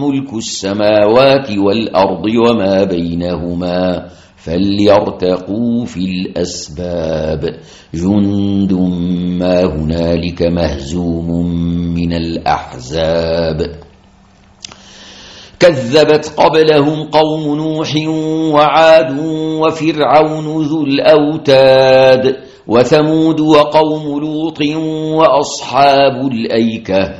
ملك السماوات والأرض وما بينهما فليرتقوا في الأسباب. جند ما هنالك مهزوم من الأحزاب. كذبت قبلهم قوم نوح وعاد وفرعون ذو الأوتاد وثمود وقوم لوط وأصحاب الأيكة.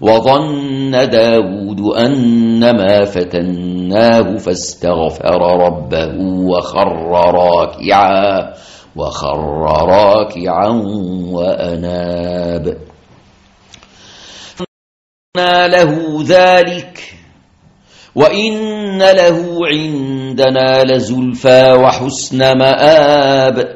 وظن داود أنما فتناه فاستغفر ربه وخر راكعا وخر راكعا وأناب. له ذلك وإن له عندنا لزلفى وحسن مآب.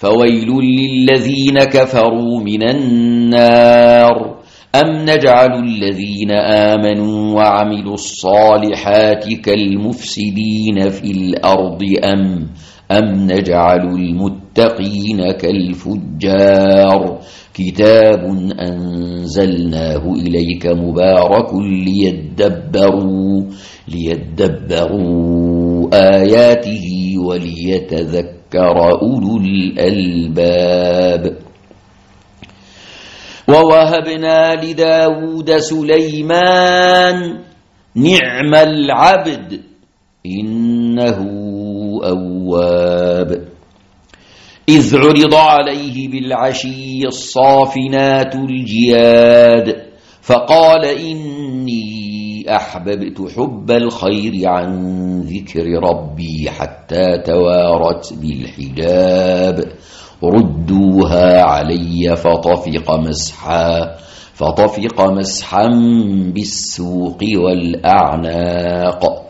فويل للذين كفروا من النار. أم نجعل الذين آمنوا وعملوا الصالحات كالمفسدين في الأرض؟ أم أم نجعل المتقين كالفجار. كتاب أنزلناه إليك مبارك ليدبروا ليدبروا آياته وليتذكر أولو الألباب. ووهبنا لداود سليمان نعم العبد إنه أواب. إذ عرض عليه بالعشي الصافنات الجياد فقال إني أحببت حب الخير عن ذكر ربي حتى توارت بالحجاب. ردوها علي فطفق مسحا فطفق مسحا بالسوق والأعناق.